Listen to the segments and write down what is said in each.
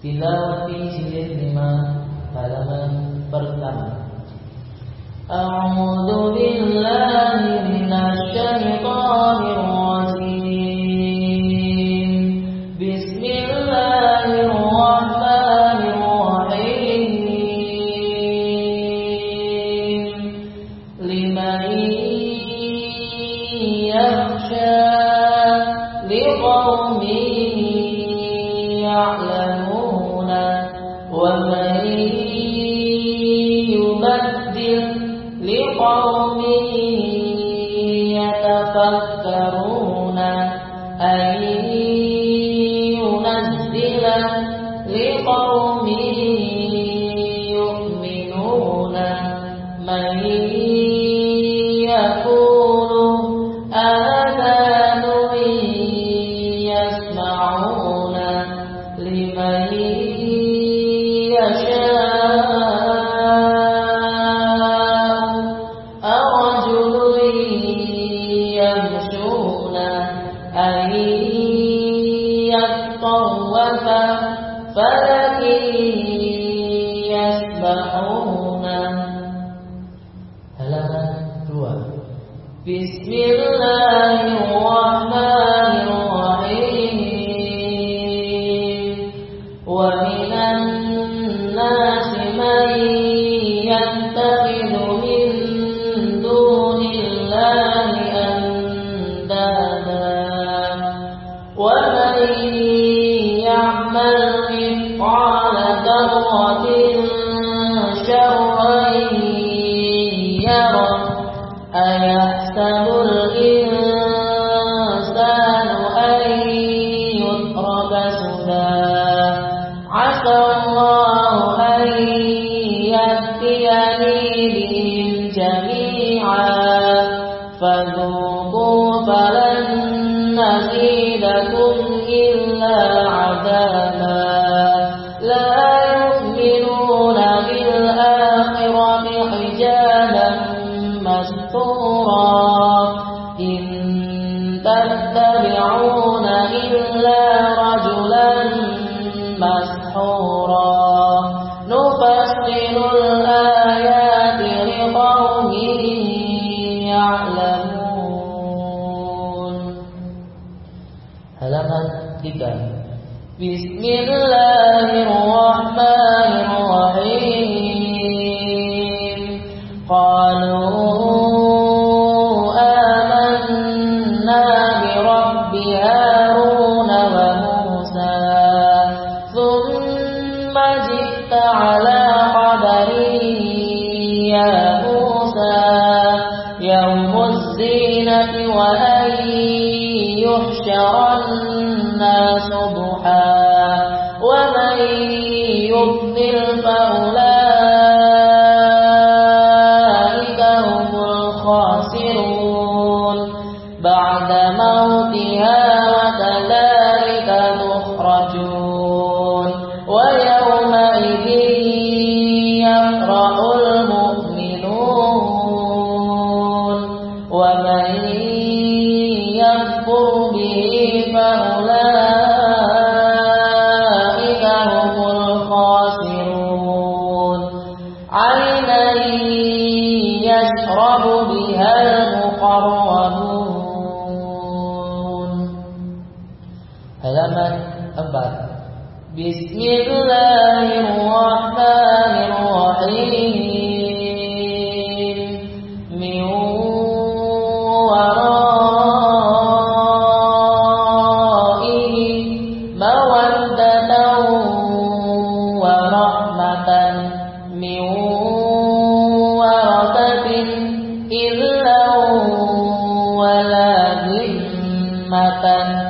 Tilawah jilid 5 halaman pertama A'udzu billahi minasy syaithanir rajim Bismillahirrahmanirrahim Liman yakhsha لقوم يتفكرون أن ينزل يؤمنون من آذان يسمعون لمن يمشون يطوف فلك يسبحون halaman 2 Bismillahirrahmanirrahim أيحسب الإنسان أن يترك سدى؟ عسى الله أن يأتيني بهم جميعا. Halaman 3 Bismillahirrahmanirrahim Qalu amanna bi rabbi Harun wa Musa Thumma jita ala qadari ya Musa Yawmuz zinati wa ayyi يحشر الناس ضحى ومن يضلل فأولئك هم الخاسرون. بعد موتها وكذلك تخرجون ويومئذ halaman 4 Bismillahirrahmanirrahim min من ورثة إلا ولا ذمة من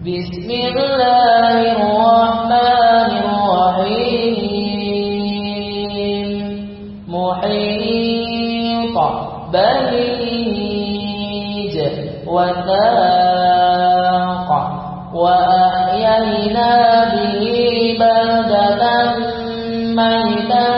بسم الله الرحمن الرحيم. محيط بليج وثاق وأحيينا به بلدة ميتا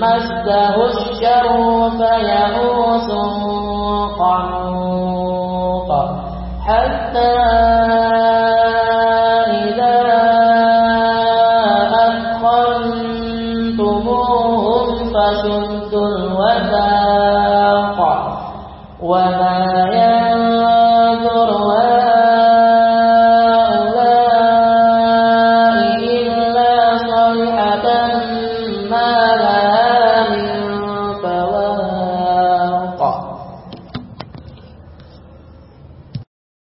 مسه الشر فيئوس قنوط. حتى فشدوا الوثاق. وما